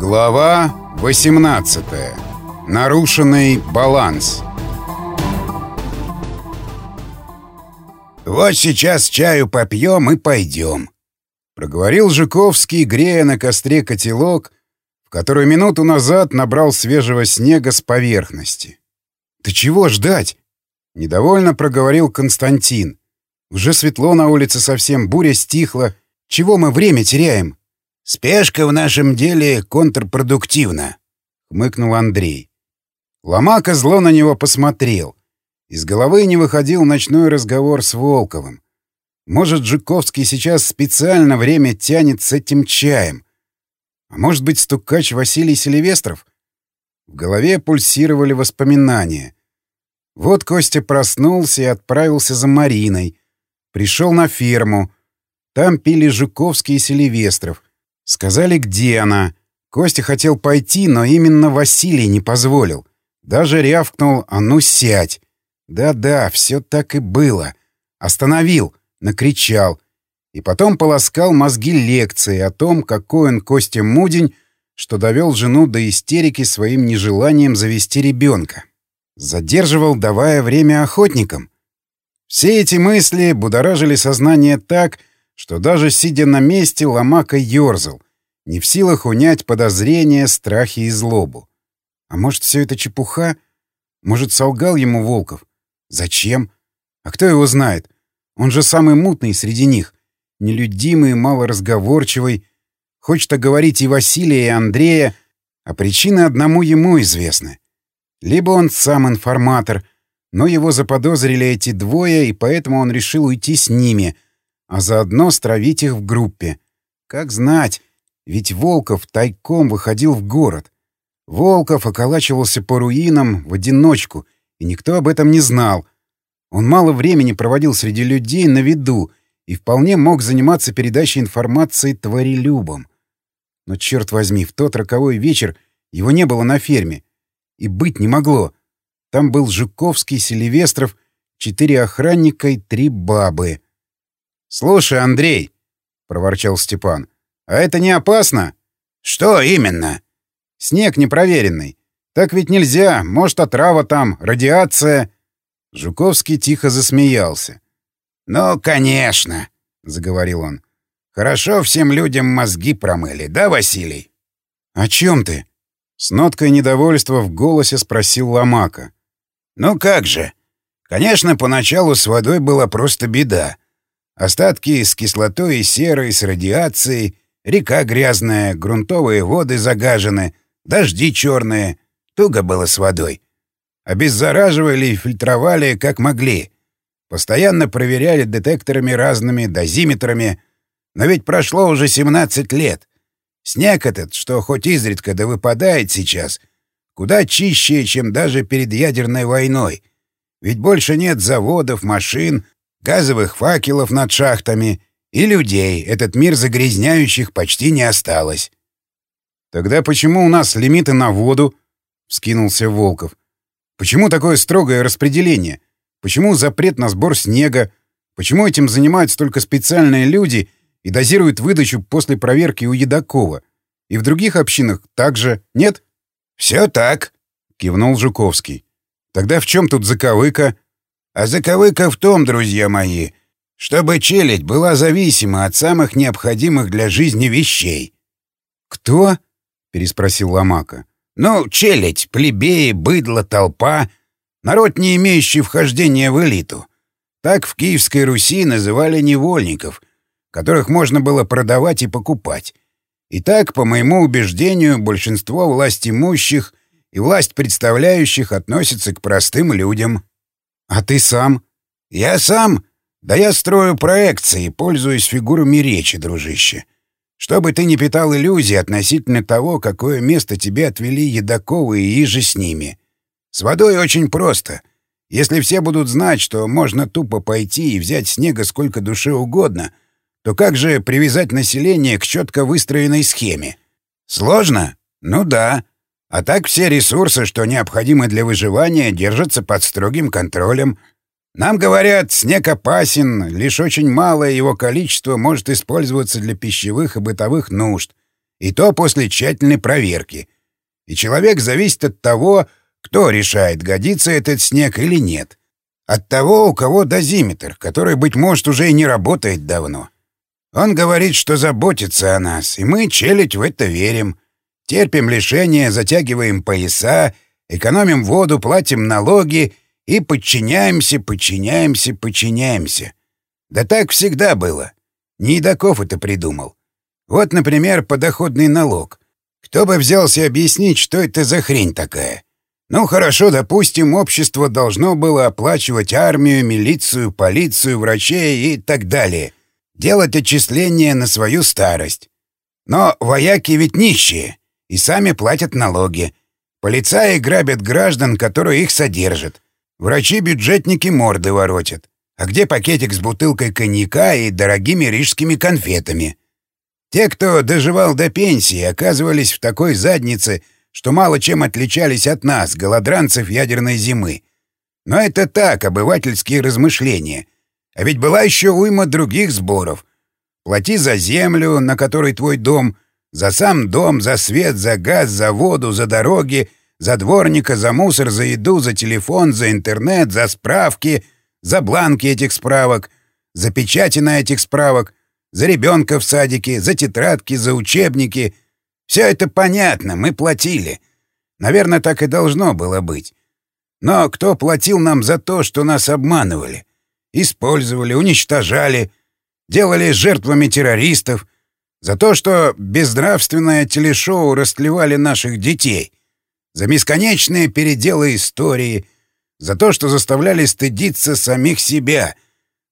Глава 18. Нарушенный баланс. «Вот сейчас чаю попьем и пойдем», — проговорил Жуковский, грея на костре котелок, в который минуту назад набрал свежего снега с поверхности. «Ты чего ждать?» — недовольно проговорил Константин. «Уже светло на улице совсем, буря стихла. Чего мы время теряем?» «Спешка в нашем деле контрпродуктивна», — хмыкнул Андрей. Ломака зло на него посмотрел. Из головы не выходил ночной разговор с Волковым. Может, Жуковский сейчас специально время тянет с этим чаем. А может быть, стукач Василий Селивестров? В голове пульсировали воспоминания. Вот Костя проснулся и отправился за Мариной. Пришел на ферму. Там пили Жуковский и Селивестров — Сказали, где она. Костя хотел пойти, но именно Василий не позволил. Даже рявкнул «А ну сядь!» Да-да, все так и было. Остановил, накричал. И потом полоскал мозги лекции о том, какой он Костя Мудень, что довел жену до истерики своим нежеланием завести ребенка. Задерживал, давая время охотникам. Все эти мысли будоражили сознание так, что даже сидя на месте, Ломака ерзал, не в силах унять подозрения, страхи и злобу. А может, все это чепуха? Может, солгал ему Волков? Зачем? А кто его знает? Он же самый мутный среди них. Нелюдимый, малоразговорчивый. Хочет оговорить и Василия, и Андрея, а причины одному ему известны. Либо он сам информатор, но его заподозрили эти двое, и поэтому он решил уйти с ними — а заодно стравить их в группе. Как знать, ведь Волков тайком выходил в город. Волков околачивался по руинам в одиночку, и никто об этом не знал. Он мало времени проводил среди людей на виду и вполне мог заниматься передачей информации тварелюбам. Но, черт возьми, в тот роковой вечер его не было на ферме. И быть не могло. Там был Жуковский, Селивестров, четыре охранника и три бабы. «Слушай, Андрей», — проворчал Степан, — «а это не опасно?» «Что именно?» «Снег непроверенный. Так ведь нельзя. Может, отрава там, радиация...» Жуковский тихо засмеялся. «Ну, конечно», — заговорил он. «Хорошо всем людям мозги промыли, да, Василий?» «О чем ты?» С ноткой недовольства в голосе спросил Ломака. «Ну как же. Конечно, поначалу с водой была просто беда. Остатки с кислотой и серой, с радиацией, река грязная, грунтовые воды загажены, дожди черные. Туго было с водой. Обеззараживали и фильтровали как могли. Постоянно проверяли детекторами разными, дозиметрами. Но ведь прошло уже 17 лет. Снег этот, что хоть изредка да выпадает сейчас, куда чище, чем даже перед ядерной войной. Ведь больше нет заводов, машин, газовых факелов над шахтами и людей, этот мир загрязняющих почти не осталось. «Тогда почему у нас лимиты на воду?» — вскинулся Волков. «Почему такое строгое распределение? Почему запрет на сбор снега? Почему этим занимаются только специальные люди и дозируют выдачу после проверки у Едакова? И в других общинах также, нет?» «Все так», — кивнул Жуковский. «Тогда в чем тут заковыка?» А заковыка в том, друзья мои, чтобы челядь была зависима от самых необходимых для жизни вещей. «Кто?» — переспросил Ломака. «Ну, челядь, плебеи, быдло, толпа. Народ, не имеющий вхождения в элиту. Так в Киевской Руси называли невольников, которых можно было продавать и покупать. И так, по моему убеждению, большинство власть имущих и власть представляющих относятся к простым людям». «А ты сам?» «Я сам? Да я строю проекции, пользуясь фигурами речи, дружище. Чтобы ты не питал иллюзий относительно того, какое место тебе отвели Едаковы и иже с ними. С водой очень просто. Если все будут знать, что можно тупо пойти и взять снега сколько душе угодно, то как же привязать население к четко выстроенной схеме? Сложно? Ну да. А так все ресурсы, что необходимы для выживания, держатся под строгим контролем. Нам говорят, снег опасен, лишь очень малое его количество может использоваться для пищевых и бытовых нужд. И то после тщательной проверки. И человек зависит от того, кто решает, годится этот снег или нет. От того, у кого дозиметр, который, быть может, уже и не работает давно. Он говорит, что заботится о нас, и мы, челядь, в это верим. Терпим лишения, затягиваем пояса, экономим воду, платим налоги и подчиняемся, подчиняемся, подчиняемся. Да так всегда было. Нейдаков это придумал. Вот, например, подоходный налог. Кто бы взялся объяснить, что это за хрень такая? Ну хорошо, допустим, общество должно было оплачивать армию, милицию, полицию, врачей и так далее. Делать отчисления на свою старость. Но вояки ведь нищие и сами платят налоги. Полицаи грабят граждан, которые их содержат. Врачи-бюджетники морды воротят. А где пакетик с бутылкой коньяка и дорогими рижскими конфетами? Те, кто доживал до пенсии, оказывались в такой заднице, что мало чем отличались от нас, голодранцев ядерной зимы. Но это так, обывательские размышления. А ведь была еще уйма других сборов. Плати за землю, на которой твой дом — за сам дом, за свет, за газ, за воду, за дороги, за дворника, за мусор, за еду, за телефон, за интернет, за справки, за бланки этих справок, за печати на этих справок, за ребенка в садике, за тетрадки, за учебники. Все это понятно, мы платили. Наверное, так и должно было быть. Но кто платил нам за то, что нас обманывали? Использовали, уничтожали, делали жертвами террористов — за то, что безнравственное телешоу растлевали наших детей. За бесконечные переделы истории. За то, что заставляли стыдиться самих себя.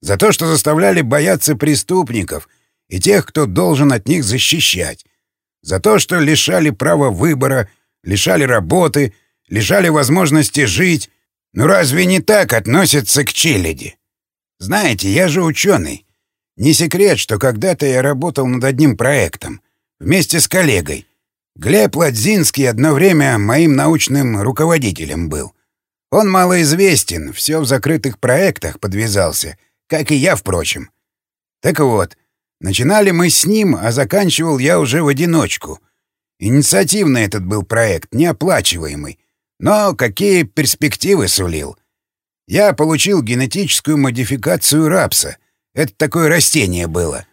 За то, что заставляли бояться преступников и тех, кто должен от них защищать. За то, что лишали права выбора, лишали работы, лишали возможности жить. Ну разве не так относятся к челяди? Знаете, я же ученый. Не секрет, что когда-то я работал над одним проектом. Вместе с коллегой. Глеб Ладзинский одно время моим научным руководителем был. Он малоизвестен, все в закрытых проектах подвязался, как и я, впрочем. Так вот, начинали мы с ним, а заканчивал я уже в одиночку. Инициативный этот был проект, неоплачиваемый. Но какие перспективы сулил? Я получил генетическую модификацию рапса — это такое растение было.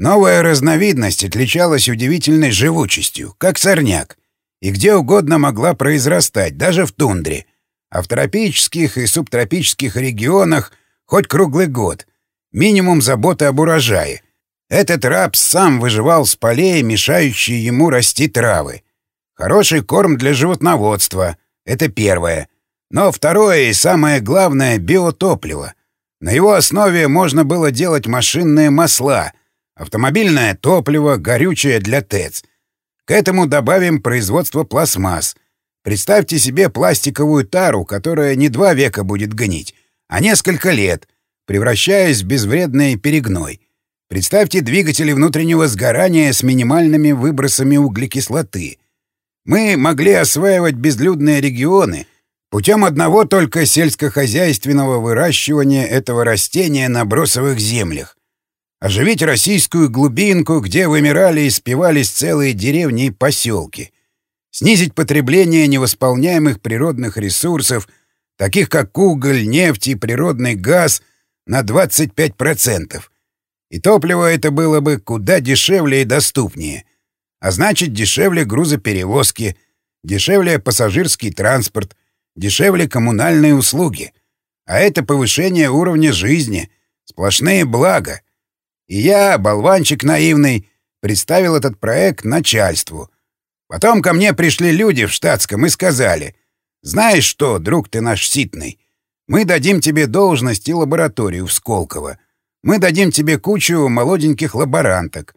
Новая разновидность отличалась удивительной живучестью, как сорняк, и где угодно могла произрастать, даже в тундре. А в тропических и субтропических регионах хоть круглый год. Минимум заботы об урожае. Этот рапс сам выживал с полей, мешающие ему расти травы. Хороший корм для животноводства — это первое. Но второе и самое главное — биотопливо — на его основе можно было делать машинные масла, автомобильное топливо, горючее для ТЭЦ. К этому добавим производство пластмасс. Представьте себе пластиковую тару, которая не два века будет гнить, а несколько лет, превращаясь в безвредный перегной. Представьте двигатели внутреннего сгорания с минимальными выбросами углекислоты. Мы могли осваивать безлюдные регионы — Путем одного только сельскохозяйственного выращивания этого растения на бросовых землях. Оживить российскую глубинку, где вымирали и спивались целые деревни и поселки. Снизить потребление невосполняемых природных ресурсов, таких как уголь, нефть и природный газ, на 25%. И топливо это было бы куда дешевле и доступнее. А значит, дешевле грузоперевозки, дешевле пассажирский транспорт, дешевле коммунальные услуги. А это повышение уровня жизни, сплошные блага. И я, болванчик наивный, представил этот проект начальству. Потом ко мне пришли люди в штатском и сказали, «Знаешь что, друг ты наш ситный, мы дадим тебе должность и лабораторию в Сколково. Мы дадим тебе кучу молоденьких лаборанток.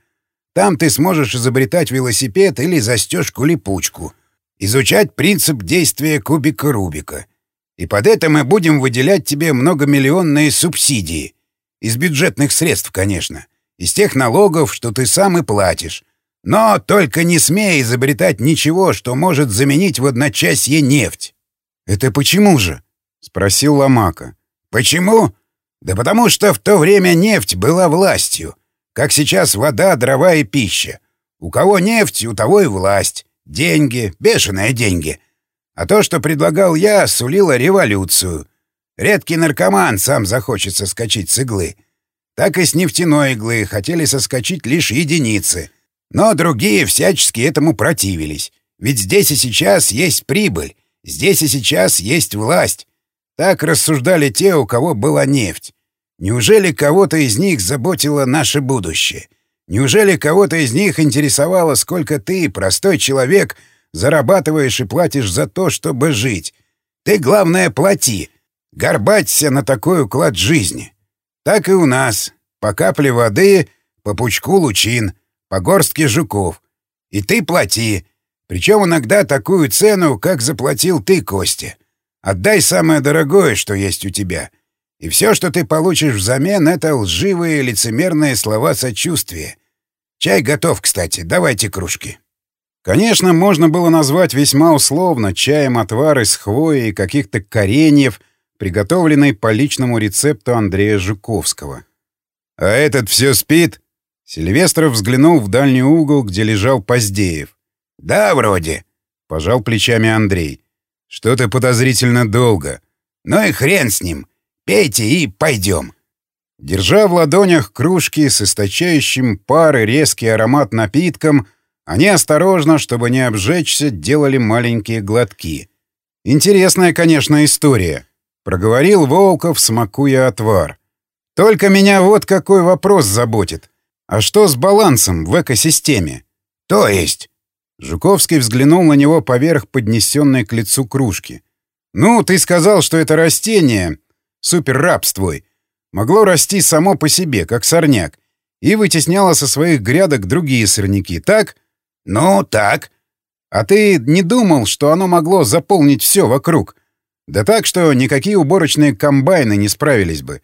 Там ты сможешь изобретать велосипед или застежку-липучку изучать принцип действия кубика Рубика. И под это мы будем выделять тебе многомиллионные субсидии. Из бюджетных средств, конечно. Из тех налогов, что ты сам и платишь. Но только не смей изобретать ничего, что может заменить в одночасье нефть. — Это почему же? — спросил Ломака. — Почему? Да потому что в то время нефть была властью. Как сейчас вода, дрова и пища. У кого нефть, у того и власть. Деньги, бешеные деньги. А то, что предлагал я, сулило революцию. Редкий наркоман сам захочет соскочить с иглы. Так и с нефтяной иглы хотели соскочить лишь единицы. Но другие всячески этому противились. Ведь здесь и сейчас есть прибыль, здесь и сейчас есть власть. Так рассуждали те, у кого была нефть. Неужели кого-то из них заботило наше будущее? Неужели кого-то из них интересовало, сколько ты, простой человек, зарабатываешь и платишь за то, чтобы жить? Ты, главное, плати. Горбаться на такой уклад жизни. Так и у нас. По капле воды, по пучку лучин, по горстке жуков. И ты плати. Причем иногда такую цену, как заплатил ты, Костя. Отдай самое дорогое, что есть у тебя. И все, что ты получишь взамен, — это лживые лицемерные слова сочувствия. Чай готов, кстати. Давайте кружки. Конечно, можно было назвать весьма условно чаем отвар из хвои и каких-то кореньев, приготовленный по личному рецепту Андрея Жуковского. «А этот все спит?» Сильвестров взглянул в дальний угол, где лежал Поздеев. «Да, вроде», — пожал плечами Андрей. «Что-то подозрительно долго. Ну и хрен с ним. Пейте и пойдем». Держа в ладонях кружки с источающим пар и резкий аромат напитком, они осторожно, чтобы не обжечься, делали маленькие глотки. Интересная, конечно, история. Проговорил Волков, смакуя отвар. Только меня вот какой вопрос заботит. А что с балансом в экосистеме? То есть? Жуковский взглянул на него поверх поднесенной к лицу кружки. «Ну, ты сказал, что это растение, суперрапс твой, могло расти само по себе, как сорняк, и вытесняло со своих грядок другие сорняки, так?» «Ну, так». «А ты не думал, что оно могло заполнить все вокруг? Да так, что никакие уборочные комбайны не справились бы.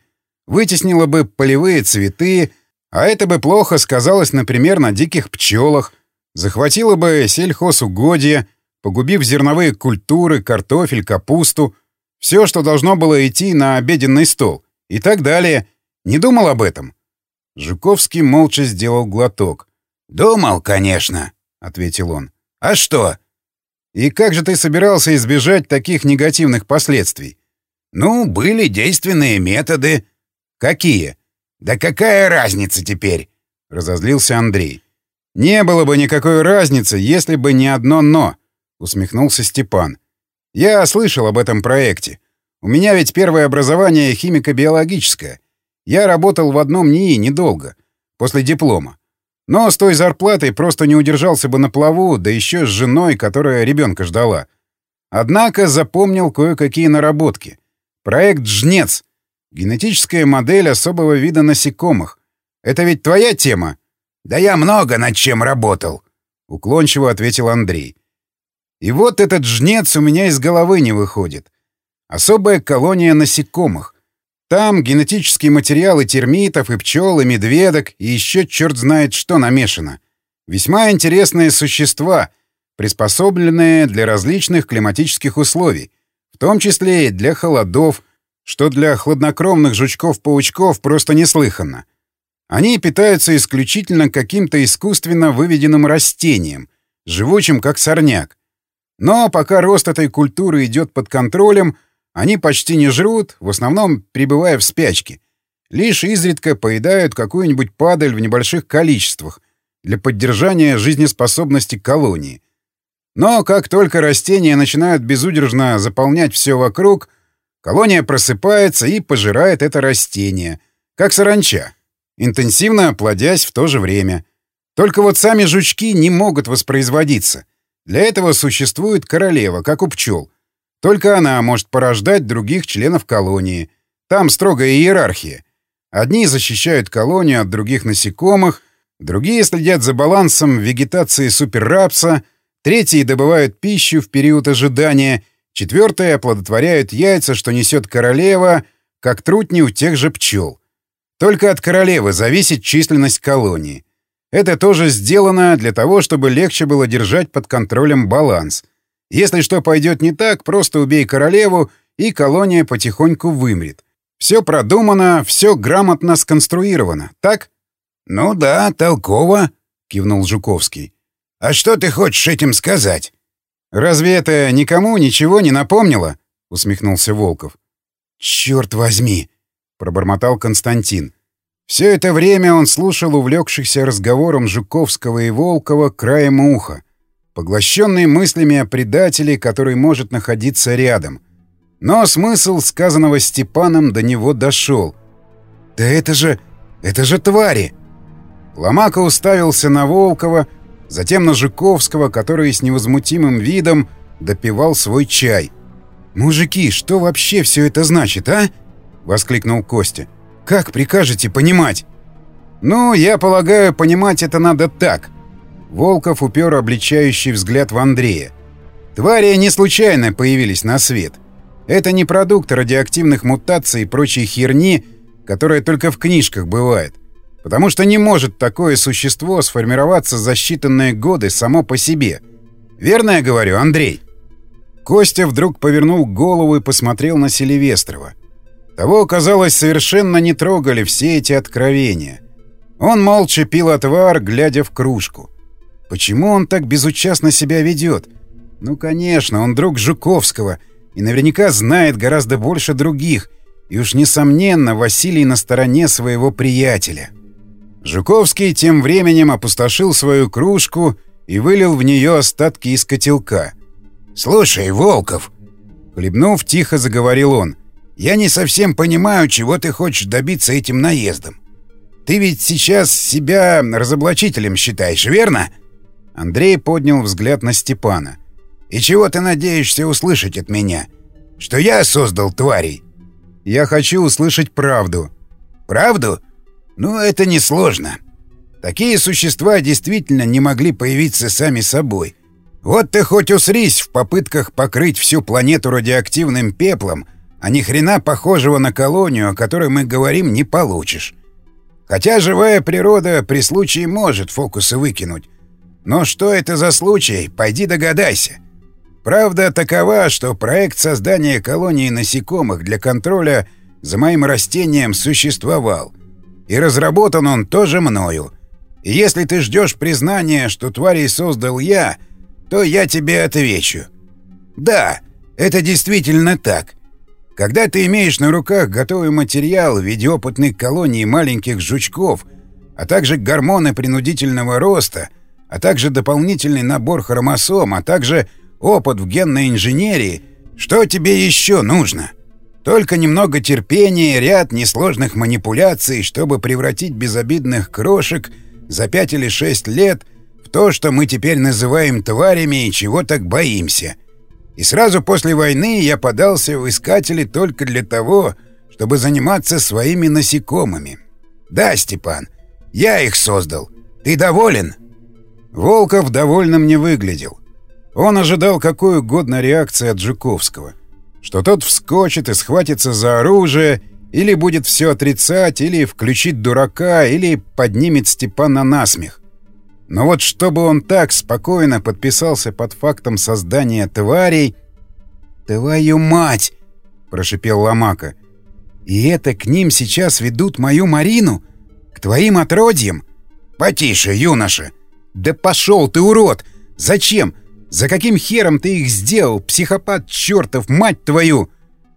Вытеснило бы полевые цветы, а это бы плохо сказалось, например, на диких пчелах, захватило бы сельхозугодья, погубив зерновые культуры, картофель, капусту, все, что должно было идти на обеденный стол, и так далее. Не думал об этом?» Жуковский молча сделал глоток. «Думал, конечно», — ответил он. «А что?» «И как же ты собирался избежать таких негативных последствий?» «Ну, были действенные методы». «Какие?» «Да какая разница теперь?» — разозлился Андрей. «Не было бы никакой разницы, если бы не одно «но», — усмехнулся Степан. «Я слышал об этом проекте. У меня ведь первое образование химико-биологическое. Я работал в одном НИИ недолго, после диплома. Но с той зарплатой просто не удержался бы на плаву, да еще с женой, которая ребенка ждала. Однако запомнил кое-какие наработки. Проект «Жнец» — генетическая модель особого вида насекомых. Это ведь твоя тема? «Да я много над чем работал», — уклончиво ответил Андрей. «И вот этот жнец у меня из головы не выходит. Особая колония насекомых. Там генетические материалы термитов и пчел, и медведок, и еще черт знает что намешано. Весьма интересные существа, приспособленные для различных климатических условий, в том числе и для холодов, что для хладнокровных жучков-паучков просто неслыханно. Они питаются исключительно каким-то искусственно выведенным растением, живучим как сорняк. Но пока рост этой культуры идет под контролем, они почти не жрут, в основном пребывая в спячке. Лишь изредка поедают какую-нибудь падаль в небольших количествах для поддержания жизнеспособности колонии. Но как только растения начинают безудержно заполнять все вокруг, колония просыпается и пожирает это растение, как саранча интенсивно плодясь в то же время. Только вот сами жучки не могут воспроизводиться. Для этого существует королева, как у пчел. Только она может порождать других членов колонии. Там строгая иерархия. Одни защищают колонию от других насекомых, другие следят за балансом вегетации суперрапса, третьи добывают пищу в период ожидания, четвертые оплодотворяют яйца, что несет королева, как трутни у тех же пчел. Только от королевы зависит численность колонии. Это тоже сделано для того, чтобы легче было держать под контролем баланс. Если что пойдет не так, просто убей королеву, и колония потихоньку вымрет. Все продумано, все грамотно сконструировано, так? Ну да, толково, кивнул Жуковский. «А что ты хочешь этим сказать?» «Разве это никому ничего не напомнило?» — усмехнулся Волков. «Черт возьми!» — пробормотал Константин. Все это время он слушал увлекшихся разговором Жуковского и Волкова краем уха, поглощенный мыслями о предателе, который может находиться рядом. Но смысл сказанного Степаном до него дошел. «Да это же... это же твари!» Ломака уставился на Волкова, затем на Жуковского, который с невозмутимым видом допивал свой чай. «Мужики, что вообще все это значит, а?» — воскликнул Костя. «Как прикажете понимать?» «Ну, я полагаю, понимать это надо так». Волков упер обличающий взгляд в Андрея. «Твари не случайно появились на свет. Это не продукт радиоактивных мутаций и прочей херни, которая только в книжках бывает. Потому что не может такое существо сформироваться за считанные годы само по себе. Верно я говорю, Андрей? Костя вдруг повернул голову и посмотрел на Селивестрова. Того, казалось, совершенно не трогали все эти откровения. Он молча пил отвар, глядя в кружку. Почему он так безучастно себя ведет? Ну, конечно, он друг Жуковского и наверняка знает гораздо больше других, и уж несомненно Василий на стороне своего приятеля. Жуковский тем временем опустошил свою кружку и вылил в нее остатки из котелка. «Слушай, Волков!» Хлебнув, тихо заговорил он. «Я не совсем понимаю, чего ты хочешь добиться этим наездом. Ты ведь сейчас себя разоблачителем считаешь, верно?» Андрей поднял взгляд на Степана. «И чего ты надеешься услышать от меня? Что я создал тварей?» «Я хочу услышать правду». «Правду? Ну, это несложно. Такие существа действительно не могли появиться сами собой. Вот ты хоть усрись в попытках покрыть всю планету радиоактивным пеплом, а ни хрена похожего на колонию, о которой мы говорим, не получишь. Хотя живая природа при случае может фокусы выкинуть. Но что это за случай, пойди догадайся. Правда такова, что проект создания колонии насекомых для контроля за моим растением существовал. И разработан он тоже мною. И если ты ждешь признания, что тварей создал я, то я тебе отвечу. Да, это действительно так. Когда ты имеешь на руках готовый материал в виде опытной колонии маленьких жучков, а также гормоны принудительного роста, а также дополнительный набор хромосом, а также опыт в генной инженерии, что тебе еще нужно?» Только немного терпения, ряд несложных манипуляций, чтобы превратить безобидных крошек за пять или шесть лет в то, что мы теперь называем тварями и чего так боимся. И сразу после войны я подался в искатели только для того, чтобы заниматься своими насекомыми. Да, Степан, я их создал. Ты доволен? Волков довольным не выглядел. Он ожидал какой угодно реакции от Жуковского что тот вскочит и схватится за оружие, или будет все отрицать, или включит дурака, или поднимет Степана на смех. Но вот чтобы он так спокойно подписался под фактом создания тварей... «Твою мать!» — прошипел Ломака. «И это к ним сейчас ведут мою Марину? К твоим отродьям?» «Потише, юноша!» «Да пошел ты, урод! Зачем? За каким хером ты их сделал, психопат чертов, мать твою?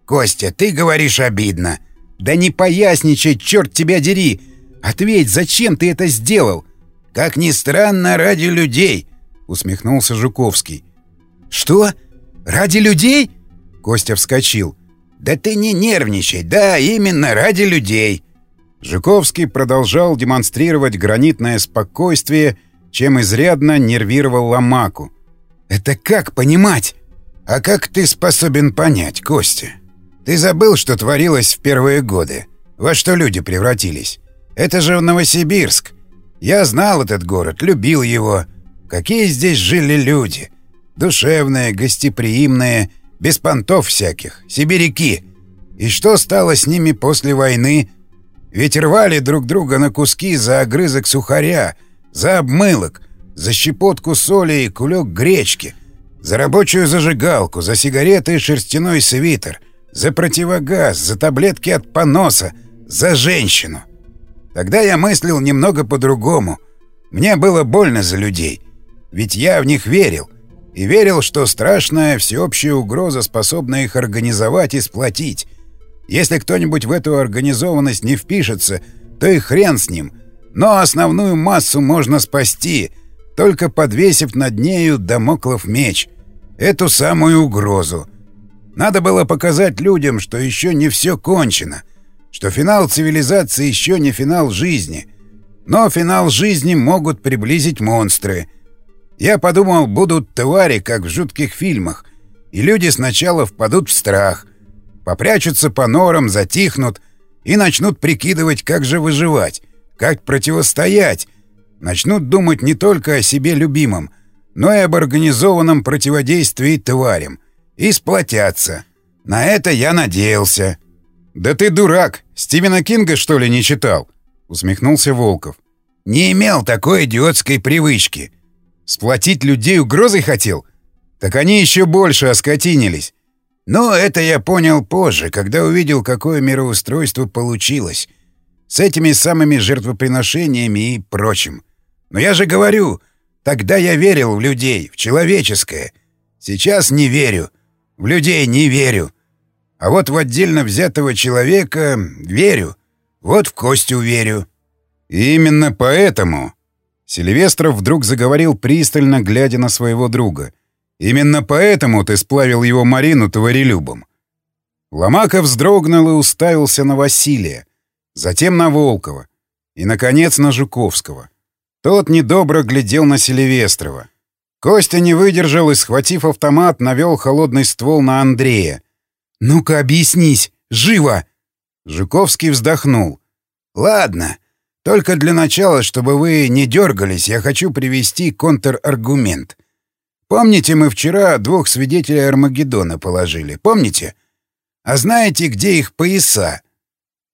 Костя, ты говоришь обидно. Да не поясничай, черт тебя дери. Ответь, зачем ты это сделал? Как ни странно, ради людей, усмехнулся Жуковский. Что? Ради людей? Костя вскочил. Да ты не нервничай, да, именно ради людей. Жуковский продолжал демонстрировать гранитное спокойствие, чем изрядно нервировал Ломаку. Это как понимать? А как ты способен понять, Костя? Ты забыл, что творилось в первые годы? Во что люди превратились? Это же Новосибирск. Я знал этот город, любил его. Какие здесь жили люди? Душевные, гостеприимные, без понтов всяких, сибиряки. И что стало с ними после войны? Ведь рвали друг друга на куски за огрызок сухаря, за обмылок — за щепотку соли и кулек гречки, за рабочую зажигалку, за сигареты и шерстяной свитер, за противогаз, за таблетки от поноса, за женщину. Тогда я мыслил немного по-другому. Мне было больно за людей, ведь я в них верил. И верил, что страшная всеобщая угроза способна их организовать и сплотить. Если кто-нибудь в эту организованность не впишется, то и хрен с ним. Но основную массу можно спасти, только подвесив над нею домоклов меч. Эту самую угрозу. Надо было показать людям, что еще не все кончено, что финал цивилизации еще не финал жизни. Но финал жизни могут приблизить монстры. Я подумал, будут твари, как в жутких фильмах, и люди сначала впадут в страх, попрячутся по норам, затихнут и начнут прикидывать, как же выживать, как противостоять, начнут думать не только о себе любимом, но и об организованном противодействии тварям и сплотятся. На это я надеялся. «Да ты дурак! Стивена Кинга, что ли, не читал?» — усмехнулся Волков. «Не имел такой идиотской привычки». «Сплотить людей угрозой хотел? Так они еще больше оскотинились». «Но это я понял позже, когда увидел, какое мироустройство получилось. С этими самыми жертвоприношениями и прочим. Но я же говорю, тогда я верил в людей, в человеческое. Сейчас не верю. В людей не верю. А вот в отдельно взятого человека верю. Вот в Костю верю. И именно поэтому... Сильвестров вдруг заговорил пристально, глядя на своего друга. «Именно поэтому ты сплавил его Марину товарелюбом». Ломака вздрогнул и уставился на Василия, затем на Волкова и, наконец, на Жуковского. Тот недобро глядел на Селивестрова. Костя не выдержал и, схватив автомат, навел холодный ствол на Андрея. «Ну-ка, объяснись! Живо!» Жуковский вздохнул. «Ладно. Только для начала, чтобы вы не дергались, я хочу привести контраргумент. Помните, мы вчера двух свидетелей Армагеддона положили? Помните? А знаете, где их пояса?»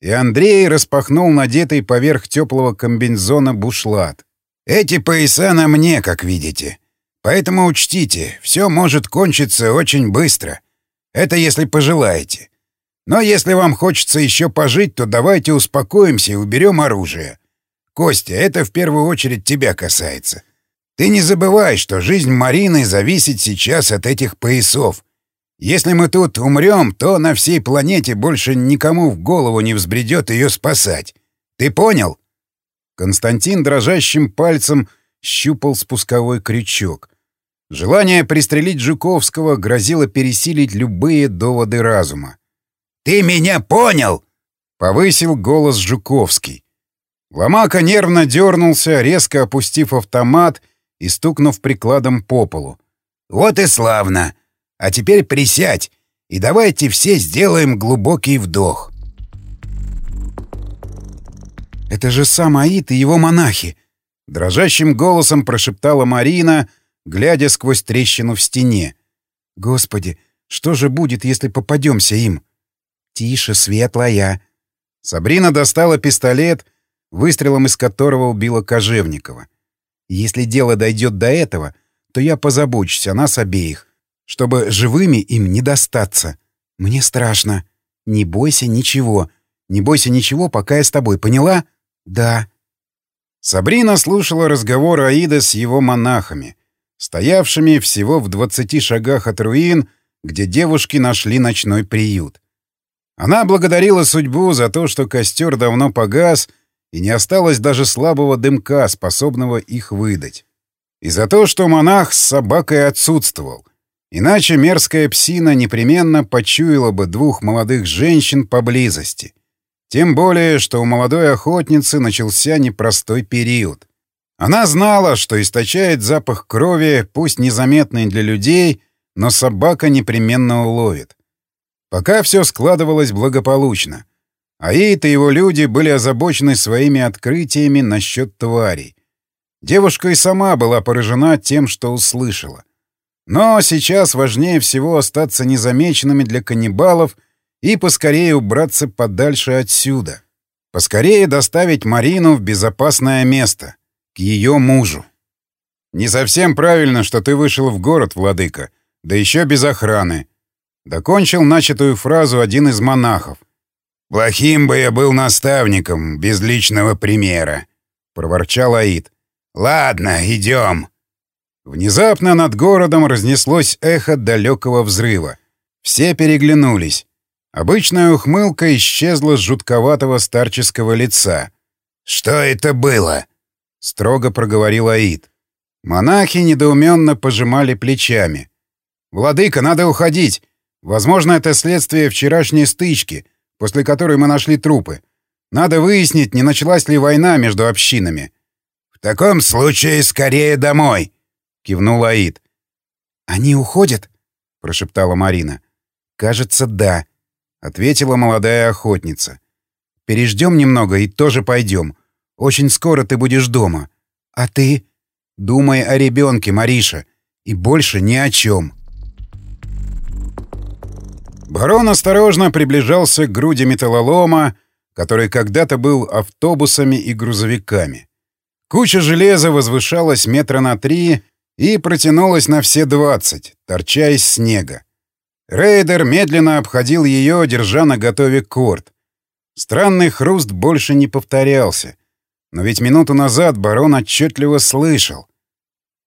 И Андрей распахнул надетый поверх теплого комбинзона бушлат. «Эти пояса на мне, как видите. Поэтому учтите, все может кончиться очень быстро. Это если пожелаете. Но если вам хочется еще пожить, то давайте успокоимся и уберем оружие. Костя, это в первую очередь тебя касается. Ты не забывай, что жизнь Марины зависит сейчас от этих поясов. Если мы тут умрем, то на всей планете больше никому в голову не взбредет ее спасать. Ты понял? Константин дрожащим пальцем щупал спусковой крючок. Желание пристрелить Жуковского грозило пересилить любые доводы разума. «Ты меня понял!» — повысил голос Жуковский. Ломака нервно дернулся, резко опустив автомат и стукнув прикладом по полу. «Вот и славно! А теперь присядь, и давайте все сделаем глубокий вдох». «Это же сам Аид и его монахи!» Дрожащим голосом прошептала Марина, глядя сквозь трещину в стене. «Господи, что же будет, если попадемся им?» «Тише, светлая!» Сабрина достала пистолет, выстрелом из которого убила Кожевникова. «Если дело дойдет до этого, то я позабочусь о нас обеих, чтобы живыми им не достаться. Мне страшно. Не бойся ничего. Не бойся ничего, пока я с тобой, поняла?» «Да». Сабрина слушала разговор Аида с его монахами, стоявшими всего в 20 шагах от руин, где девушки нашли ночной приют. Она благодарила судьбу за то, что костер давно погас, и не осталось даже слабого дымка, способного их выдать. И за то, что монах с собакой отсутствовал. Иначе мерзкая псина непременно почуяла бы двух молодых женщин поблизости. Тем более, что у молодой охотницы начался непростой период. Она знала, что источает запах крови, пусть незаметный для людей, но собака непременно уловит. Пока все складывалось благополучно. Аид и его люди были озабочены своими открытиями насчет тварей. Девушка и сама была поражена тем, что услышала. Но сейчас важнее всего остаться незамеченными для каннибалов и поскорее убраться подальше отсюда. Поскорее доставить Марину в безопасное место ее мужу. «Не совсем правильно, что ты вышел в город, владыка, да еще без охраны». Докончил начатую фразу один из монахов. «Плохим бы я был наставником, без личного примера», — проворчал Аид. Ладно, идем. Внезапно над городом разнеслось эхо далекого взрыва. Все переглянулись. Обычная ухмылка исчезла с жутковатого старческого лица. «Что это было?» — строго проговорил Аид. Монахи недоуменно пожимали плечами. «Владыка, надо уходить. Возможно, это следствие вчерашней стычки, после которой мы нашли трупы. Надо выяснить, не началась ли война между общинами». «В таком случае скорее домой», — кивнул Аид. «Они уходят?» — прошептала Марина. «Кажется, да», — ответила молодая охотница. «Переждем немного и тоже пойдем. Очень скоро ты будешь дома. А ты? Думай о ребенке, Мариша, и больше ни о чем». Барон осторожно приближался к груди металлолома, который когда-то был автобусами и грузовиками. Куча железа возвышалась метра на три и протянулась на все двадцать, торча из снега. Рейдер медленно обходил ее, держа на готове корт. Странный хруст больше не повторялся. Но ведь минуту назад барон отчетливо слышал.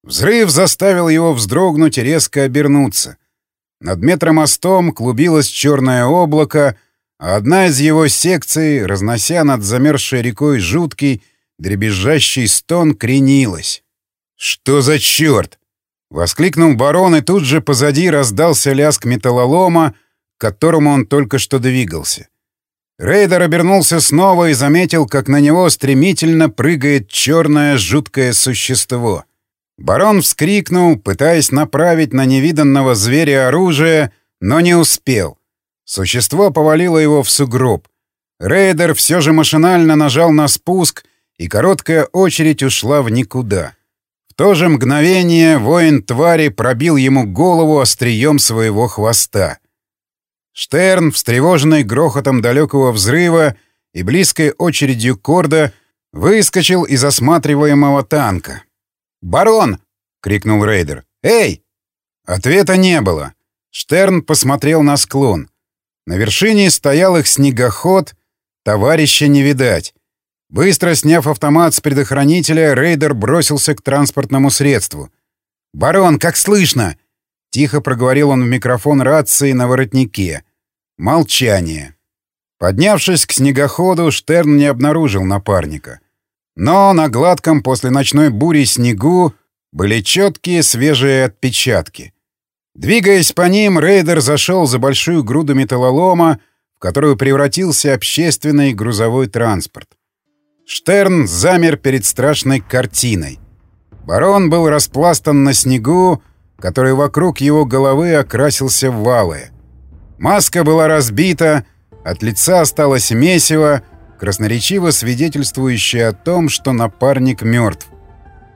Взрыв заставил его вздрогнуть и резко обернуться. Над метромостом клубилось черное облако, а одна из его секций, разнося над замерзшей рекой жуткий, дребезжащий стон, кренилась. «Что за черт?» — воскликнул барон, и тут же позади раздался лязг металлолома, к которому он только что двигался. Рейдер обернулся снова и заметил, как на него стремительно прыгает черное жуткое существо — Барон вскрикнул, пытаясь направить на невиданного зверя оружие, но не успел. Существо повалило его в сугроб. Рейдер все же машинально нажал на спуск, и короткая очередь ушла в никуда. В то же мгновение воин твари пробил ему голову острием своего хвоста. Штерн, встревоженный грохотом далекого взрыва и близкой очередью корда, выскочил из осматриваемого танка. «Барон!» — крикнул рейдер. «Эй!» Ответа не было. Штерн посмотрел на склон. На вершине стоял их снегоход, товарища не видать. Быстро сняв автомат с предохранителя, рейдер бросился к транспортному средству. «Барон, как слышно?» — тихо проговорил он в микрофон рации на воротнике. Молчание. Поднявшись к снегоходу, Штерн не обнаружил напарника. Но на гладком после ночной бури снегу были четкие свежие отпечатки. Двигаясь по ним, рейдер зашел за большую груду металлолома, в которую превратился общественный грузовой транспорт. Штерн замер перед страшной картиной. Барон был распластан на снегу, который вокруг его головы окрасился в валые. Маска была разбита, от лица осталось месиво, красноречиво свидетельствующее о том, что напарник мертв.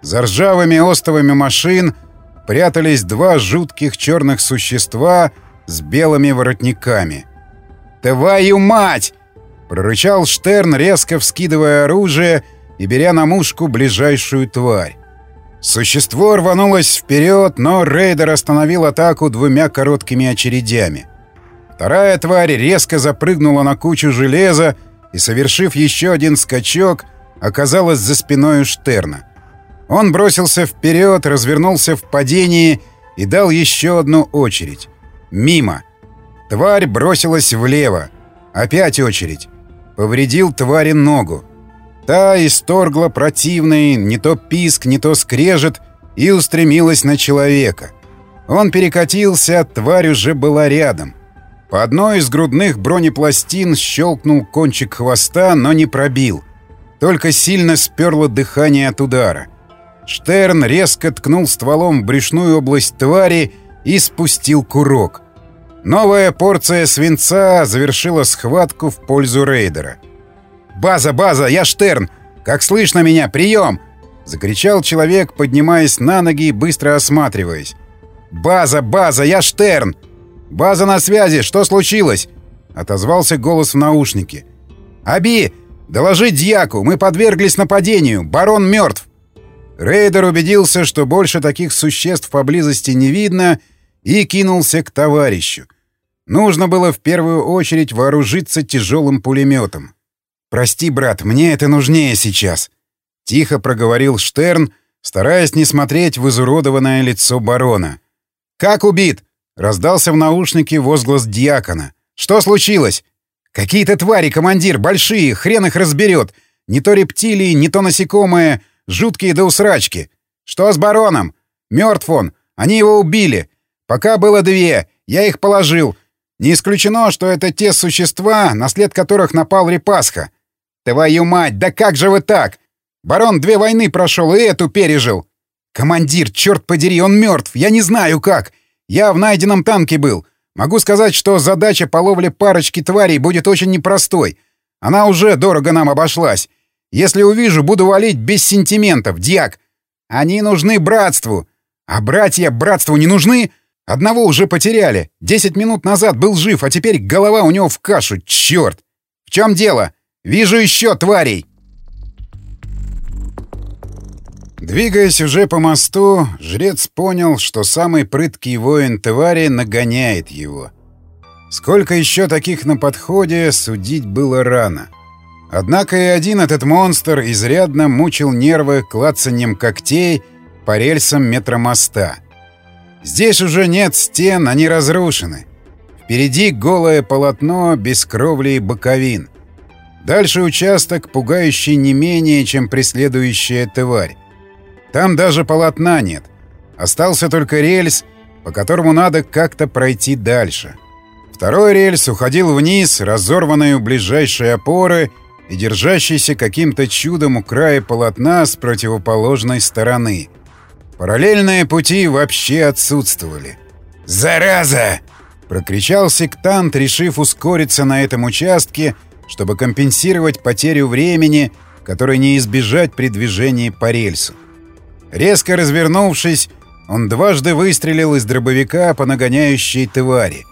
За ржавыми остовами машин прятались два жутких черных существа с белыми воротниками. «Твою мать!» — прорычал Штерн, резко вскидывая оружие и беря на мушку ближайшую тварь. Существо рванулось вперед, но рейдер остановил атаку двумя короткими очередями. Вторая тварь резко запрыгнула на кучу железа и, совершив еще один скачок, оказалась за спиной Штерна. Он бросился вперед, развернулся в падении и дал еще одну очередь. Мимо. Тварь бросилась влево. Опять очередь. Повредил твари ногу. Та исторгла противный, не то писк, не то скрежет, и устремилась на человека. Он перекатился, тварь уже была рядом. По одной из грудных бронепластин щелкнул кончик хвоста, но не пробил. Только сильно сперло дыхание от удара. Штерн резко ткнул стволом в брюшную область твари и спустил курок. Новая порция свинца завершила схватку в пользу рейдера. «База, база, я Штерн! Как слышно меня? Прием!» — закричал человек, поднимаясь на ноги и быстро осматриваясь. «База, база, я Штерн! «База на связи! Что случилось?» — отозвался голос в наушнике. «Аби! Доложи Дьяку! Мы подверглись нападению! Барон мертв!» Рейдер убедился, что больше таких существ поблизости не видно, и кинулся к товарищу. Нужно было в первую очередь вооружиться тяжелым пулеметом. «Прости, брат, мне это нужнее сейчас», — тихо проговорил Штерн, стараясь не смотреть в изуродованное лицо барона. «Как убит?» — раздался в наушнике возглас диакона. «Что случилось?» «Какие-то твари, командир, большие, хрен их разберет. Не то рептилии, не то насекомые, жуткие до усрачки. Что с бароном? Мертв он. Они его убили. Пока было две, я их положил. Не исключено, что это те существа, на след которых напал Репасха. Твою мать, да как же вы так? Барон две войны прошел и эту пережил. Командир, черт подери, он мертв. Я не знаю как. Я в найденном танке был. Могу сказать, что задача по ловле парочки тварей будет очень непростой. Она уже дорого нам обошлась. Если увижу, буду валить без сентиментов, дьяк. Они нужны братству. А братья братству не нужны? Одного уже потеряли. Десять минут назад был жив, а теперь голова у него в кашу. Черт! В чем дело? Вижу еще тварей!» Двигаясь уже по мосту, жрец понял, что самый прыткий воин твари нагоняет его. Сколько еще таких на подходе, судить было рано. Однако и один этот монстр изрядно мучил нервы клацаньем когтей по рельсам метромоста. Здесь уже нет стен, они разрушены. Впереди голое полотно без кровли и боковин. Дальше участок, пугающий не менее, чем преследующая тварь. Там даже полотна нет. Остался только рельс, по которому надо как-то пройти дальше. Второй рельс уходил вниз, разорванный у ближайшей опоры и держащийся каким-то чудом у края полотна с противоположной стороны. Параллельные пути вообще отсутствовали. «Зараза!» — прокричал сектант, решив ускориться на этом участке, чтобы компенсировать потерю времени, которой не избежать при движении по рельсу. Резко развернувшись, он дважды выстрелил из дробовика по нагоняющей твари.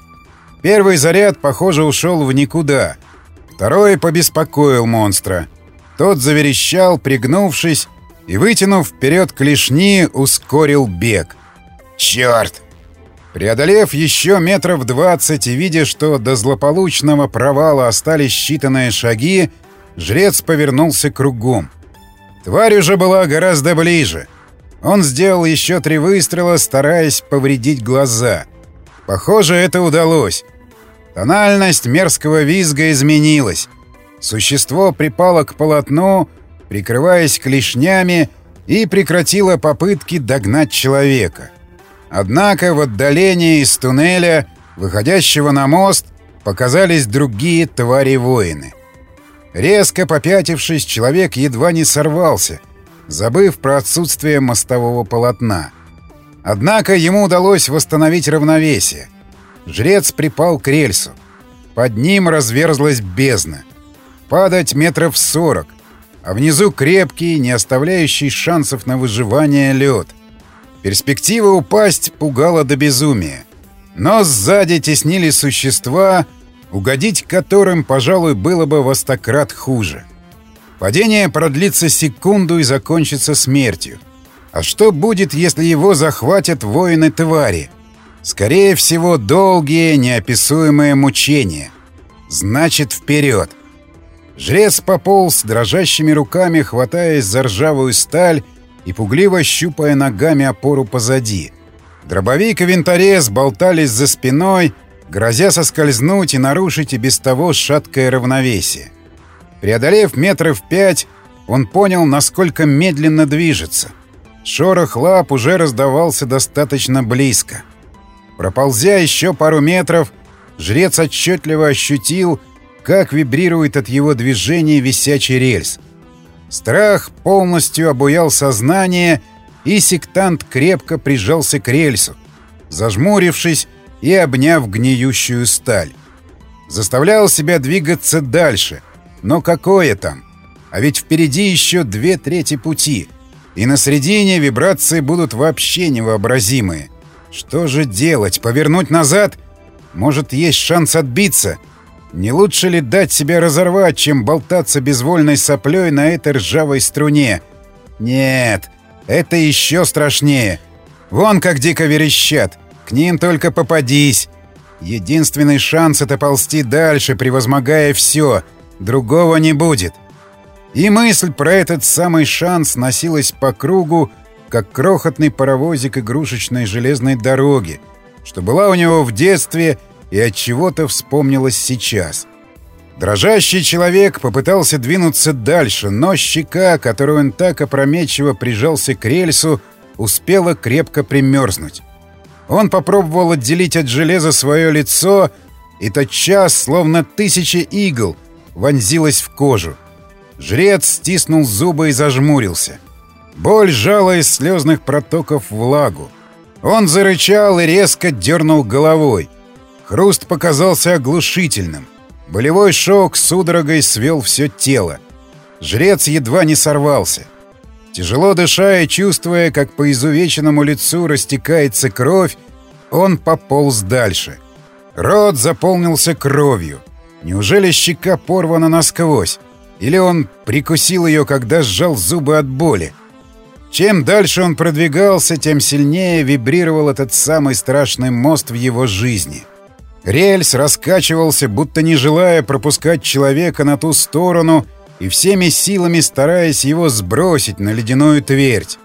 Первый заряд, похоже, ушел в никуда. Второй побеспокоил монстра. Тот заверещал, пригнувшись, и, вытянув вперед клешни, ускорил бег. «Черт!» Преодолев еще метров двадцать и видя, что до злополучного провала остались считанные шаги, жрец повернулся кругом. Тварь уже была гораздо ближе. Он сделал еще три выстрела, стараясь повредить глаза. Похоже, это удалось. Тональность мерзкого визга изменилась. Существо припало к полотну, прикрываясь клешнями, и прекратила попытки догнать человека. Однако в отдалении из туннеля, выходящего на мост, показались другие твари-воины. Резко попятившись, человек едва не сорвался, забыв про отсутствие мостового полотна. Однако ему удалось восстановить равновесие. Жрец припал к рельсу. Под ним разверзлась бездна. Падать метров сорок — а внизу крепкий, не оставляющий шансов на выживание лед. Перспектива упасть пугала до безумия. Но сзади теснили существа, угодить которым, пожалуй, было бы во стократ хуже. Падение продлится секунду и закончится смертью. А что будет, если его захватят воины-твари? Скорее всего, долгие, неописуемые мучения. Значит, вперед! — Жрец пополз, дрожащими руками хватаясь за ржавую сталь и пугливо щупая ногами опору позади. Дробовик и винторез болтались за спиной, грозя соскользнуть и нарушить и без того шаткое равновесие. Преодолев метров пять, он понял, насколько медленно движется. Шорох лап уже раздавался достаточно близко. Проползя еще пару метров, жрец отчетливо ощутил, как вибрирует от его движения висячий рельс. Страх полностью обуял сознание, и сектант крепко прижался к рельсу, зажмурившись и обняв гниющую сталь. Заставлял себя двигаться дальше. Но какое там? А ведь впереди еще две трети пути. И на середине вибрации будут вообще невообразимые. Что же делать? Повернуть назад? Может, есть шанс отбиться — не лучше ли дать себя разорвать, чем болтаться безвольной соплей на этой ржавой струне? Нет, это еще страшнее. Вон как дико верещат. К ним только попадись. Единственный шанс — это ползти дальше, превозмогая все. Другого не будет. И мысль про этот самый шанс носилась по кругу, как крохотный паровозик игрушечной железной дороги, что была у него в детстве и от чего-то вспомнилась сейчас. Дрожащий человек попытался двинуться дальше, но щека, которую он так опрометчиво прижался к рельсу, успела крепко примерзнуть. Он попробовал отделить от железа свое лицо, и тотчас, словно тысячи игл, вонзилась в кожу. Жрец стиснул зубы и зажмурился. Боль жала из слезных протоков влагу. Он зарычал и резко дернул головой. Хруст показался оглушительным. Болевой шок судорогой свел все тело. Жрец едва не сорвался. Тяжело дыша и чувствуя, как по изувеченному лицу растекается кровь, он пополз дальше. Рот заполнился кровью. Неужели щека порвана насквозь? Или он прикусил ее, когда сжал зубы от боли? Чем дальше он продвигался, тем сильнее вибрировал этот самый страшный мост в его жизни. Рельс раскачивался, будто не желая пропускать человека на ту сторону и всеми силами стараясь его сбросить на ледяную твердь.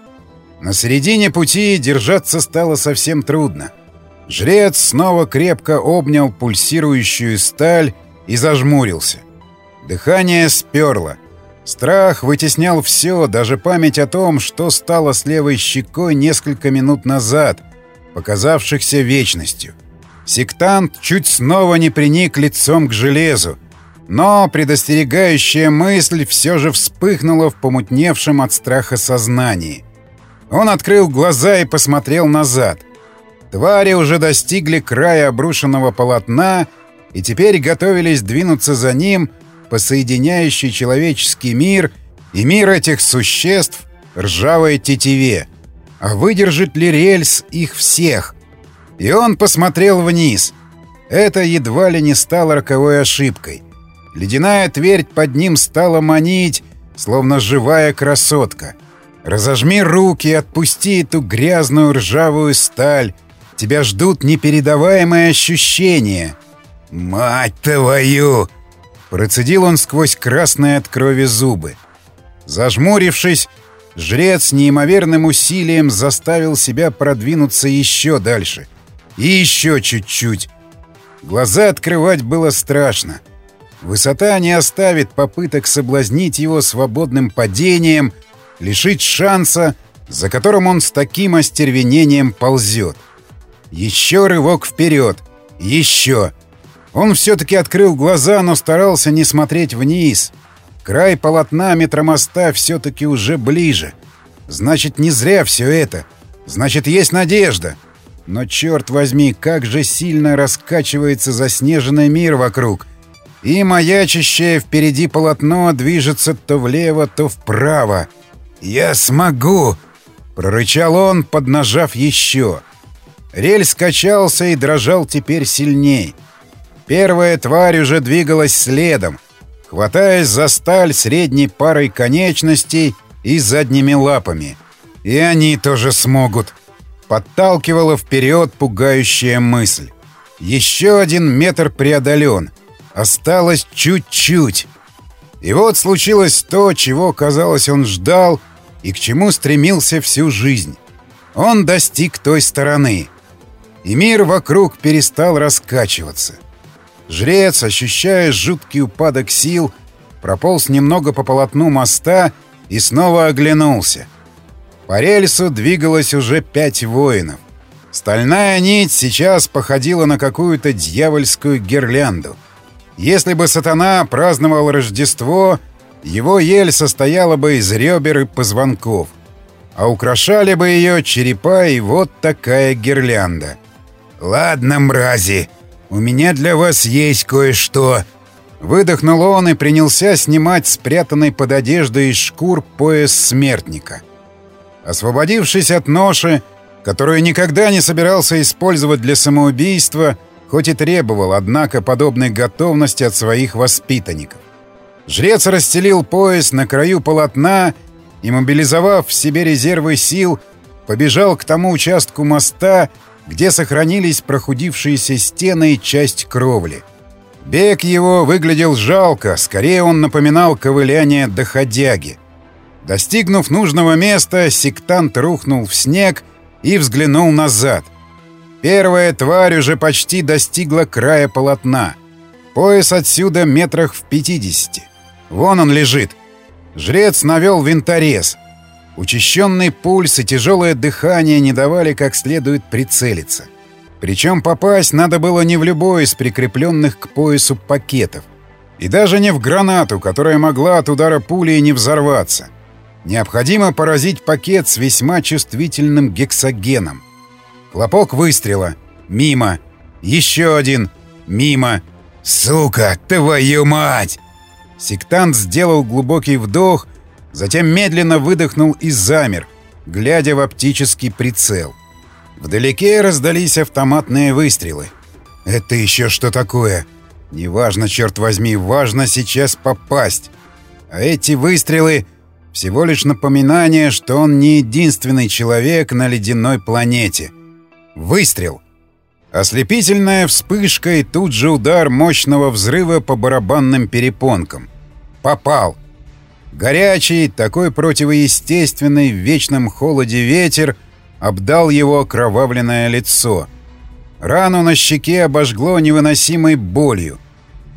На середине пути держаться стало совсем трудно. Жрец снова крепко обнял пульсирующую сталь и зажмурился. Дыхание сперло — Страх вытеснял все, даже память о том, что стало с левой щекой несколько минут назад, показавшихся вечностью. Сектант чуть снова не приник лицом к железу, но предостерегающая мысль все же вспыхнула в помутневшем от страха сознании. Он открыл глаза и посмотрел назад. Твари уже достигли края обрушенного полотна и теперь готовились двинуться за ним, посоединяющий человеческий мир и мир этих существ ржавой тетиве. А выдержит ли рельс их всех? И он посмотрел вниз. Это едва ли не стало роковой ошибкой. Ледяная твердь под ним стала манить, словно живая красотка. Разожми руки и отпусти эту грязную ржавую сталь. Тебя ждут непередаваемые ощущения. «Мать твою!» Процедил он сквозь красные от крови зубы. Зажмурившись, жрец неимоверным усилием заставил себя продвинуться еще дальше. И еще чуть-чуть. Глаза открывать было страшно. Высота не оставит попыток соблазнить его свободным падением, лишить шанса, за которым он с таким остервенением ползет. Еще рывок вперед. Еще. Он все-таки открыл глаза, но старался не смотреть вниз. Край полотна метромоста все-таки уже ближе. Значит, не зря все это. Значит, есть надежда. Но, черт возьми, как же сильно раскачивается заснеженный мир вокруг. И маячащее впереди полотно движется то влево, то вправо. «Я смогу!» — прорычал он, поднажав еще. Рельс качался и дрожал теперь сильней. Первая тварь уже двигалась следом, хватаясь за сталь средней парой конечностей и задними лапами. И они тоже смогут. Подталкивала вперед пугающая мысль. Еще один метр преодолен. Осталось чуть-чуть. И вот случилось то, чего, казалось, он ждал и к чему стремился всю жизнь. Он достиг той стороны. И мир вокруг перестал раскачиваться. Жрец, ощущая жуткий упадок сил, прополз немного по полотну моста и снова оглянулся. По рельсу двигалось уже пять воинов. Стальная нить сейчас походила на какую-то дьявольскую гирлянду. Если бы сатана праздновал Рождество, его ель состояла бы из ребер и позвонков, а украшали бы ее черепа и вот такая гирлянда. «Ладно, мрази!» «У меня для вас есть кое-что!» Выдохнул он и принялся снимать спрятанный под одеждой из шкур пояс смертника. Освободившись от ноши, которую никогда не собирался использовать для самоубийства, хоть и требовал, однако, подобной готовности от своих воспитанников. Жрец расстелил пояс на краю полотна и, мобилизовав в себе резервы сил, побежал к тому участку моста, где сохранились прохудившиеся стены и часть кровли. Бег его выглядел жалко, скорее он напоминал ковыляние доходяги. Достигнув нужного места, сектант рухнул в снег и взглянул назад. Первая тварь уже почти достигла края полотна. Пояс отсюда метрах в 50. Вон он лежит. Жрец навел винторез. Учащенный пульс и тяжелое дыхание не давали как следует прицелиться. Причем попасть надо было не в любой из прикрепленных к поясу пакетов. И даже не в гранату, которая могла от удара пули не взорваться. Необходимо поразить пакет с весьма чувствительным гексогеном. Хлопок выстрела. Мимо. Еще один. Мимо. «Сука, твою мать!» Сектант сделал глубокий вдох, затем медленно выдохнул и замер, глядя в оптический прицел. Вдалеке раздались автоматные выстрелы. «Это еще что такое?» «Неважно, черт возьми, важно сейчас попасть!» А эти выстрелы — всего лишь напоминание, что он не единственный человек на ледяной планете. Выстрел! Ослепительная вспышка и тут же удар мощного взрыва по барабанным перепонкам. Попал! Горячий, такой противоестественный в вечном холоде ветер обдал его окровавленное лицо. Рану на щеке обожгло невыносимой болью.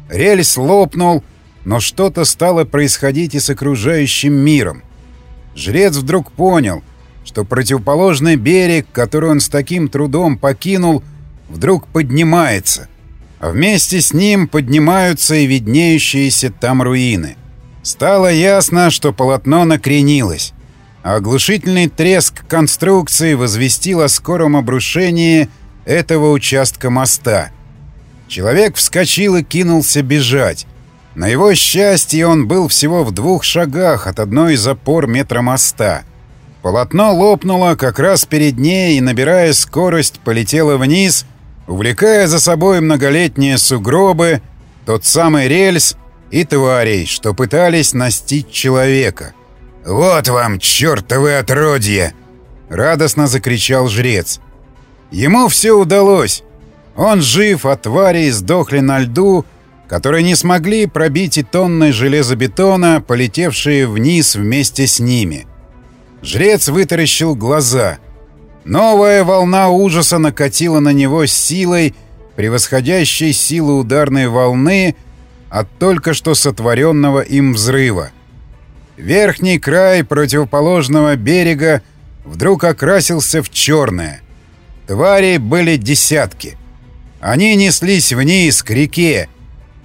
Рельс лопнул, но что-то стало происходить и с окружающим миром. Жрец вдруг понял, что противоположный берег, который он с таким трудом покинул, вдруг поднимается, а вместе с ним поднимаются и виднеющиеся там руины. Стало ясно, что полотно накренилось, а оглушительный треск конструкции возвестил о скором обрушении этого участка моста. Человек вскочил и кинулся бежать. На его счастье он был всего в двух шагах от одной из опор метромоста. Полотно лопнуло как раз перед ней и, набирая скорость, полетело вниз, увлекая за собой многолетние сугробы, тот самый рельс и тварей, что пытались настичь человека. «Вот вам, чертовы отродье!» — радостно закричал жрец. Ему все удалось. Он жив, а твари сдохли на льду, которые не смогли пробить и тонны железобетона, полетевшие вниз вместе с ними. Жрец вытаращил глаза — Новая волна ужаса накатила на него силой, превосходящей силу ударной волны от только что сотворенного им взрыва. Верхний край противоположного берега вдруг окрасился в черное. Тварей были десятки. Они неслись вниз, к реке,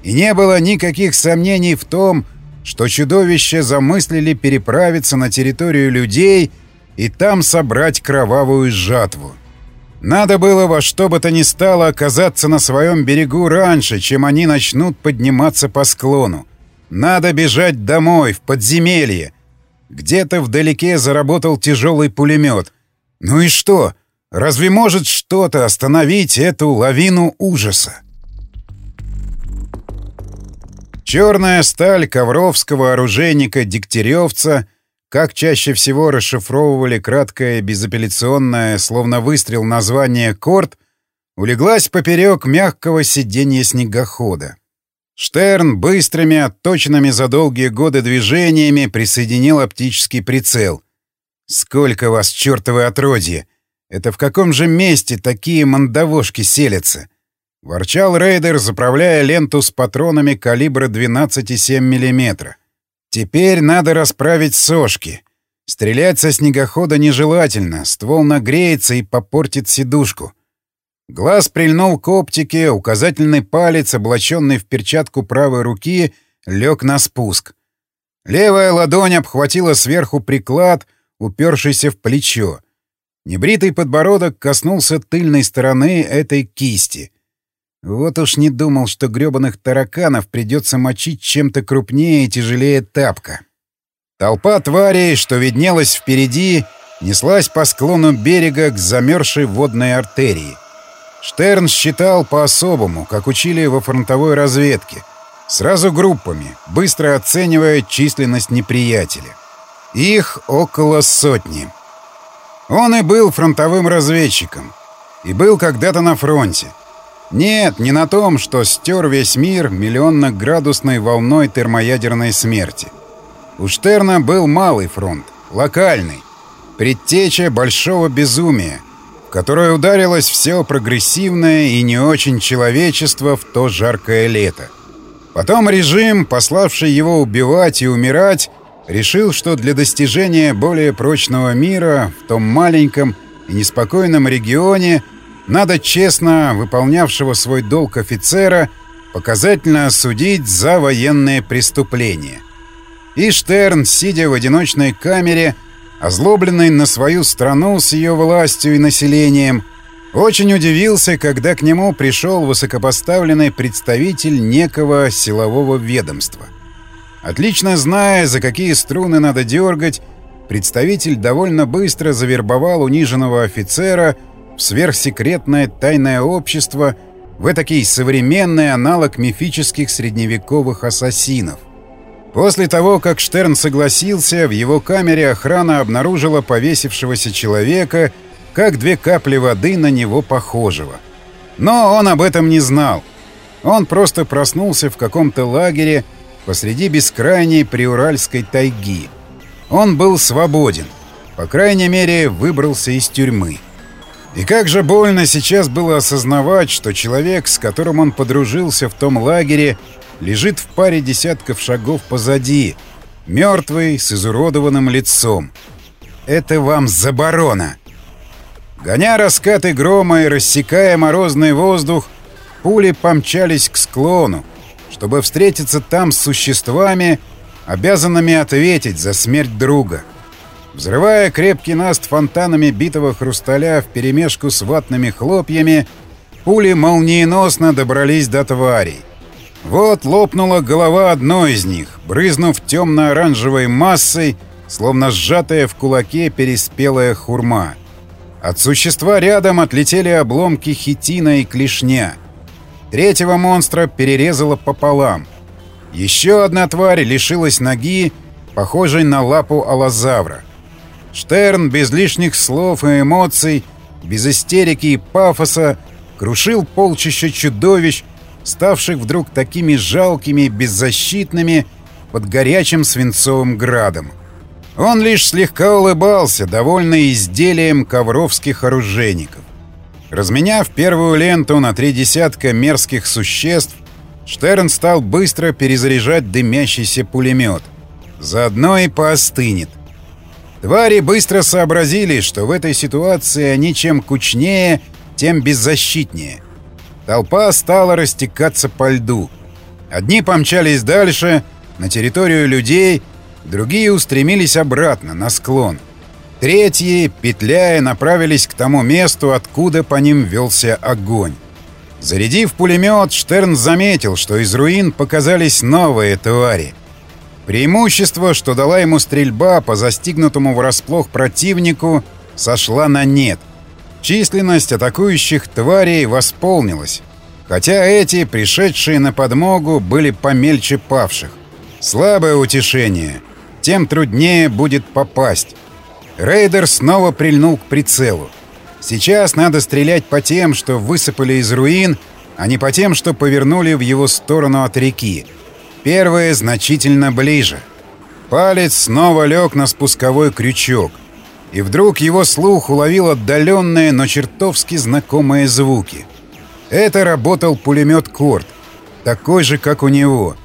и не было никаких сомнений в том, что чудовища замыслили переправиться на территорию людей — и там собрать кровавую жатву. Надо было во что бы то ни стало оказаться на своем берегу раньше, чем они начнут подниматься по склону. Надо бежать домой, в подземелье. Где-то вдалеке заработал тяжелый пулемет. Ну и что? Разве может что-то остановить эту лавину ужаса? Черная сталь ковровского оружейника-дегтяревца — как чаще всего расшифровывали краткое безапелляционное, словно выстрел название «Корт», улеглась поперек мягкого сиденья снегохода. Штерн быстрыми, отточенными за долгие годы движениями присоединил оптический прицел. «Сколько вас, чертовы отродье! Это в каком же месте такие мандавошки селятся?» — ворчал рейдер, заправляя ленту с патронами калибра 12,7 мм. Теперь надо расправить сошки. Стрелять со снегохода нежелательно, ствол нагреется и попортит сидушку. Глаз прильнул к оптике, указательный палец, облаченный в перчатку правой руки, лег на спуск. Левая ладонь обхватила сверху приклад, упершийся в плечо. Небритый подбородок коснулся тыльной стороны этой кисти. Вот уж не думал, что грёбаных тараканов придется мочить чем-то крупнее и тяжелее тапка. Толпа тварей, что виднелась впереди, неслась по склону берега к замерзшей водной артерии. Штерн считал по-особому, как учили во фронтовой разведке. Сразу группами, быстро оценивая численность неприятеля. Их около сотни. Он и был фронтовым разведчиком. И был когда-то на фронте. Нет, не на том, что стер весь мир миллионно-градусной волной термоядерной смерти. У Штерна был малый фронт, локальный, предтеча большого безумия, в которое ударилось все прогрессивное и не очень человечество в то жаркое лето. Потом режим, пославший его убивать и умирать, решил, что для достижения более прочного мира в том маленьком и неспокойном регионе надо честно выполнявшего свой долг офицера показательно осудить за военные преступления. И Штерн, сидя в одиночной камере, озлобленный на свою страну с ее властью и населением, очень удивился, когда к нему пришел высокопоставленный представитель некого силового ведомства. Отлично зная, за какие струны надо дергать, представитель довольно быстро завербовал униженного офицера сверхсекретное тайное общество в этакий современный аналог мифических средневековых ассасинов. После того, как Штерн согласился, в его камере охрана обнаружила повесившегося человека, как две капли воды на него похожего. Но он об этом не знал. Он просто проснулся в каком-то лагере посреди бескрайней приуральской тайги. Он был свободен. По крайней мере, выбрался из тюрьмы. И как же больно сейчас было осознавать, что человек, с которым он подружился в том лагере, лежит в паре десятков шагов позади, мертвый, с изуродованным лицом. Это вам заборона. Гоня раскаты грома и рассекая морозный воздух, пули помчались к склону, чтобы встретиться там с существами, обязанными ответить за смерть друга. Взрывая крепкий наст фонтанами битого хрусталя вперемешку с ватными хлопьями, пули молниеносно добрались до тварей. Вот лопнула голова одной из них, брызнув темно-оранжевой массой, словно сжатая в кулаке переспелая хурма. От существа рядом отлетели обломки хитина и клешня. Третьего монстра перерезало пополам. Еще одна тварь лишилась ноги, похожей на лапу аллозавра. Штерн без лишних слов и эмоций, без истерики и пафоса, крушил полчища чудовищ, ставших вдруг такими жалкими и беззащитными под горячим свинцовым градом. Он лишь слегка улыбался, довольный изделием ковровских оружейников. Разменяв первую ленту на три десятка мерзких существ, Штерн стал быстро перезаряжать дымящийся пулемет. Заодно и поостынет. Твари быстро сообразили, что в этой ситуации они чем кучнее, тем беззащитнее. Толпа стала растекаться по льду. Одни помчались дальше, на территорию людей, другие устремились обратно, на склон. Третьи, петляя, направились к тому месту, откуда по ним велся огонь. Зарядив пулемет, Штерн заметил, что из руин показались новые твари. Преимущество, что дала ему стрельба по застигнутому врасплох противнику, сошла на нет. Численность атакующих тварей восполнилась, хотя эти, пришедшие на подмогу, были помельче павших. Слабое утешение. Тем труднее будет попасть. Рейдер снова прильнул к прицелу. Сейчас надо стрелять по тем, что высыпали из руин, а не по тем, что повернули в его сторону от реки. Первое значительно ближе. Палец снова лег на спусковой крючок — и вдруг его слух уловил отдаленные, но чертовски знакомые звуки. Это работал пулемет «Корд», такой же, как у него.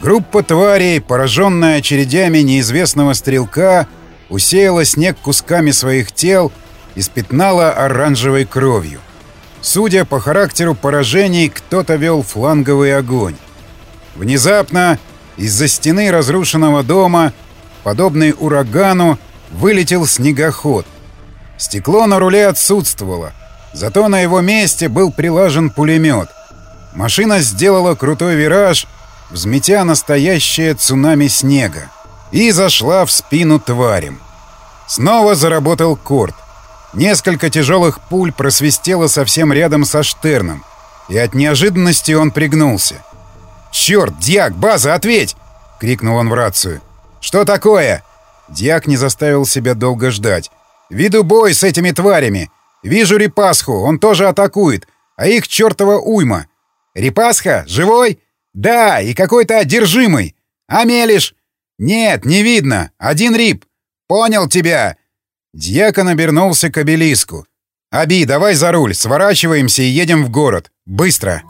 Группа тварей, пораженная очередями неизвестного стрелка, усеяла снег кусками своих тел и спятнала оранжевой кровью. Судя по характеру поражений, кто-то вел фланговый огонь. Внезапно из-за стены разрушенного дома, подобный урагану, вылетел снегоход. Стекло на руле отсутствовало, зато на его месте был прилажен пулемет. Машина сделала крутой вираж, взметя настоящее цунами снега, и зашла в спину тварям. Снова заработал корт. Несколько тяжелых пуль просвистело совсем рядом со Штерном, и от неожиданности он пригнулся. «Черт, Дьяк, база, ответь!» — крикнул он в рацию. «Что такое?» Диак не заставил себя долго ждать. «Виду бой с этими тварями! Вижу Репасху, он тоже атакует, а их чертова уйма! Репасха? Живой? Да, и какой-то одержимый! А Мелиш? «Нет, не видно! Один рип! Понял тебя!» Дьякон обернулся к обелиску. «Аби, давай за руль, сворачиваемся и едем в город. Быстро!»